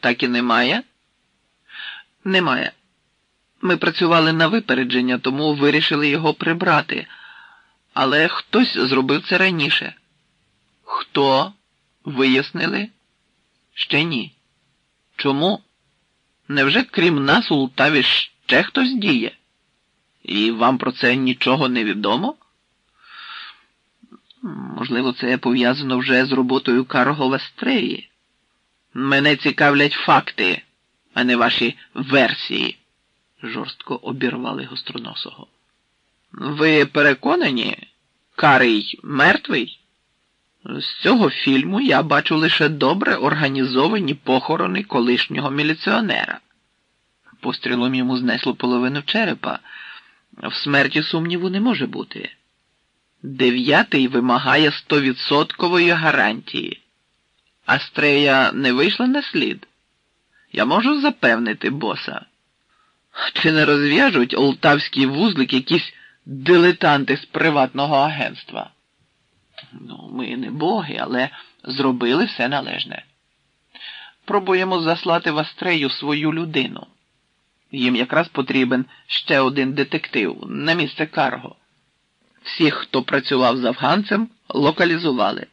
Так і немає? Немає. Ми працювали на випередження, тому вирішили його прибрати. Але хтось зробив це раніше. Хто? Вияснили? Ще ні. Чому? Невже крім нас у Лтаві ще хтось діє? І вам про це нічого не відомо? Можливо, це пов'язано вже з роботою Карго Вестреї. Мене цікавлять факти, а не ваші версії, жорстко обірвали гостроносого. Ви переконані, Карий мертвий? З цього фільму я бачу лише добре організовані похорони колишнього міліціонера. Пострілом йому знесло половину черепа. В смерті сумніву не може бути. Дев'ятий вимагає стовідсоткової гарантії. Астрея не вийшла на слід. Я можу запевнити боса. Чи не розв'яжуть олтавський вузлик якісь дилетанти з приватного агентства? Ну, ми не боги, але зробили все належне. Пробуємо заслати в Астрею свою людину. Їм якраз потрібен ще один детектив на місце Карго. Всіх, хто працював з афганцем, локалізували.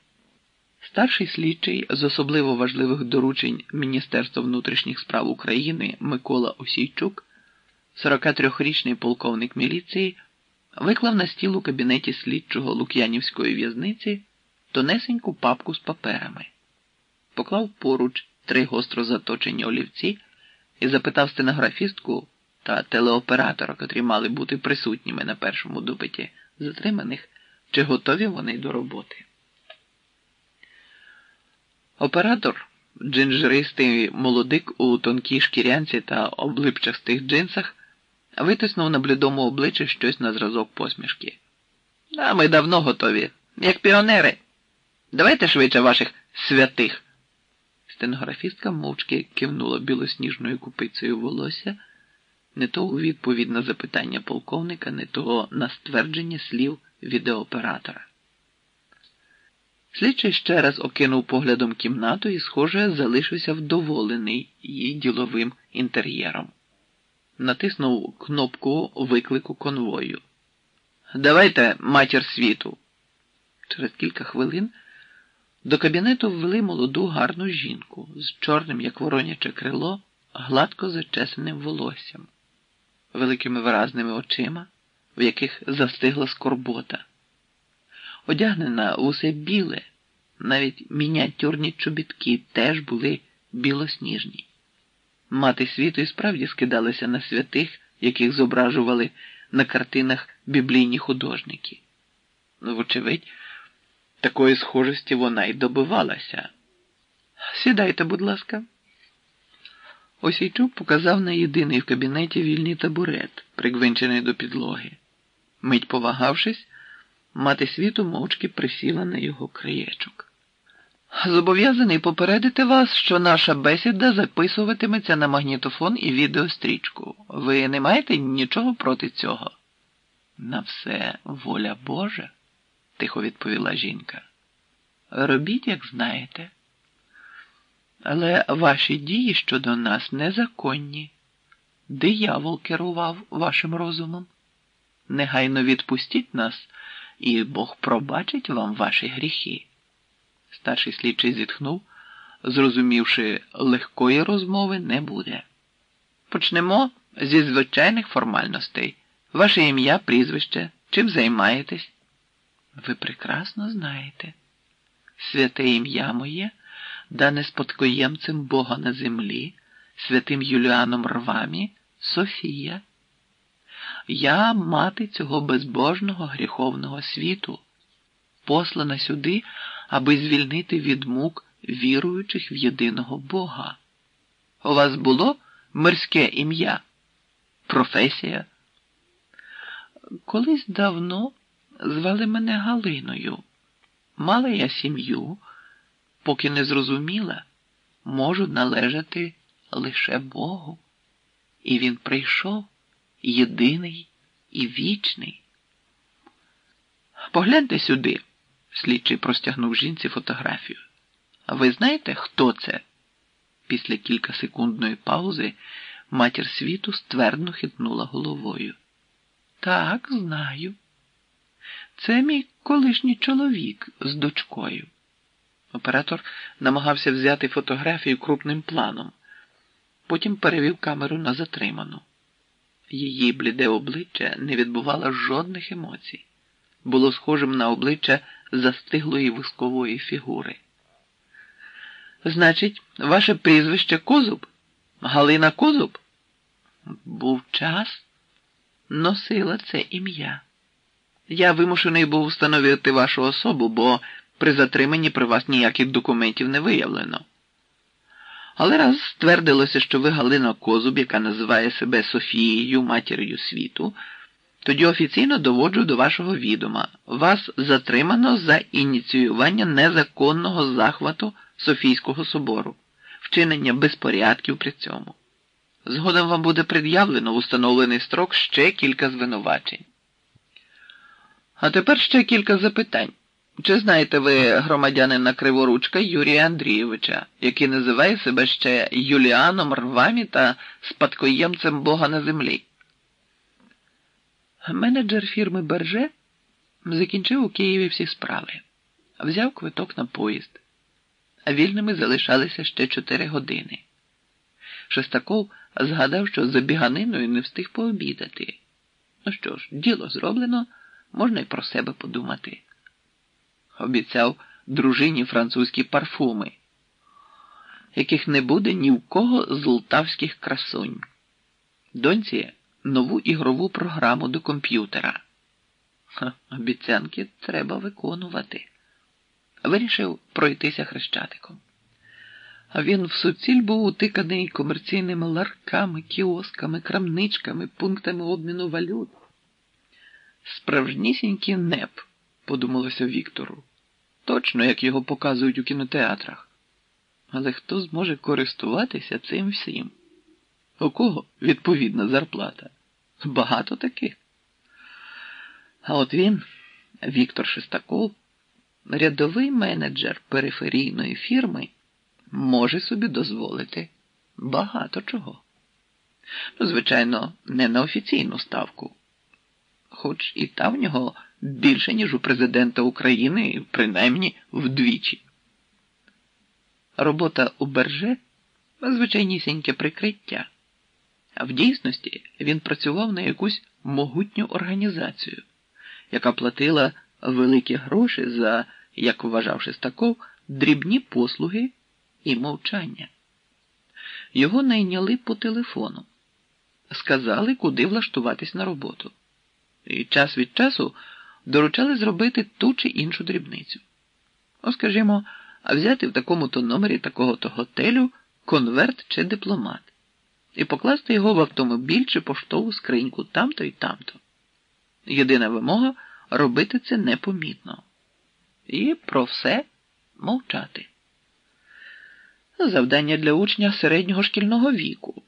Старший слідчий з особливо важливих доручень Міністерства внутрішніх справ України Микола Осійчук, 43-річний полковник міліції, виклав на стіл у кабінеті слідчого Лук'янівської в'язниці тонесеньку папку з паперами, поклав поруч три гостро заточені олівці і запитав стенографістку та телеоператора, котрі мали бути присутніми на першому допиті затриманих, чи готові вони до роботи. Оператор, джинжеристий молодик у тонкій шкірянці та облипчастих джинсах, витиснув на блідому обличчі щось на зразок посмішки. А ми давно готові, як піонери. Давайте швидше ваших святих. Стенографістка мовчки кивнула білосніжною купицею волосся, не то у відповідь на запитання полковника, не то на ствердження слів відеооператора. Слідчий ще раз окинув поглядом кімнату і, схоже, залишився вдоволений її діловим інтер'єром. Натиснув кнопку виклику конвою. Давайте матір світу. Через кілька хвилин до кабінету ввели молоду гарну жінку з чорним, як вороняче крило, гладко зачесаним волоссям, великими виразними очима, в яких застигла скорбота. Одягнена усе біле, навіть мініатюрні чобітки теж були білосніжні. Мати світу і справді скидалися на святих, яких зображували на картинах біблійні художники. Вочевидь, такої схожості вона й добивалася. Сідайте, будь ласка. Осійчук показав на єдиний в кабінеті вільний табурет, пригвинчений до підлоги. Мить повагавшись, мати світу мовчки присіла на його краєчок. Зобов'язаний попередити вас, що наша бесіда записуватиметься на магнітофон і відеострічку. Ви не маєте нічого проти цього? На все воля Божа, тихо відповіла жінка. Робіть, як знаєте. Але ваші дії щодо нас незаконні. Диявол керував вашим розумом. Негайно відпустіть нас, і Бог пробачить вам ваші гріхи. Старший слідчий зітхнув, зрозумівши, легкої розмови не буде. Почнемо зі звичайних формальностей. Ваше ім'я, прізвище, чим займаєтесь? Ви прекрасно знаєте. Святе ім'я моє, дане спадкоємцем Бога на землі, святим Юліаном Рвамі, Софія. Я мати цього безбожного гріховного світу, послана сюди, аби звільнити від мук віруючих в єдиного Бога. У вас було мирське ім'я, професія? Колись давно звали мене Галиною. Мала я сім'ю, поки не зрозуміла, можу належати лише Богу. І він прийшов єдиний і вічний. Погляньте сюди, слідчий простягнув жінці фотографію. Ви знаєте, хто це? Після кількасекундної паузи матір світу ствердно хитнула головою. Так, знаю. Це мій колишній чоловік з дочкою. Оператор намагався взяти фотографію крупним планом, потім перевів камеру на затриману. Її бліде обличчя не відбувало жодних емоцій, було схожим на обличчя застиглої вискової фігури. Значить, ваше прізвище Козуб? Галина Козуб? Був час, носила це ім'я. Я вимушений був встановити вашу особу, бо при затриманні при вас ніяких документів не виявлено. Але раз ствердилося, що ви Галина Козуб, яка називає себе Софією, матір'ю світу, тоді офіційно доводжу до вашого відома. Вас затримано за ініціювання незаконного захвату Софійського собору, вчинення безпорядків при цьому. Згодом вам буде пред'явлено в установлений строк ще кілька звинувачень. А тепер ще кілька запитань. Чи знаєте ви громадянина Криворучка Юрія Андрійовича, який називає себе ще Юліаном Рвамі та спадкоємцем Бога на землі? Менеджер фірми Берже закінчив у Києві всі справи, взяв квиток на поїзд, вільними залишалися ще чотири години. Шестаков згадав, що за біганиною не встиг пообідати. Ну що ж, діло зроблено, можна й про себе подумати. Обіцяв дружині французькі парфуми, яких не буде ні в кого з лтавських красунь. Доньці нову ігрову програму до комп'ютера. Обіцянки треба виконувати. Вирішив пройтися хрещатиком. А він в суціль був утиканий комерційними ларками, кіосками, крамничками, пунктами обміну валют. Справжнісінький неп, подумалося Віктору. Точно, як його показують у кінотеатрах. Але хто зможе користуватися цим всім? У кого відповідна зарплата? Багато таких. А от він, Віктор Шестаков, рядовий менеджер периферійної фірми, може собі дозволити багато чого. Ну, звичайно, не на офіційну ставку, хоч і та в нього більше, ніж у президента України, принаймні вдвічі. Робота у берже звичайнісіньке прикриття. А в дійсності він працював на якусь могутню організацію, яка платила великі гроші за, як вважав Шестаков, дрібні послуги і мовчання. Його найняли по телефону, сказали, куди влаштуватись на роботу, і час від часу доручали зробити ту чи іншу дрібницю. Ну, скажімо, взяти в такому-то номері такого-то готелю конверт чи дипломат і покласти його в автомобіль чи поштову скриньку там-то і там-то. Єдина вимога робити це непомітно. І про все мовчати. Завдання для учня середнього шкільного віку.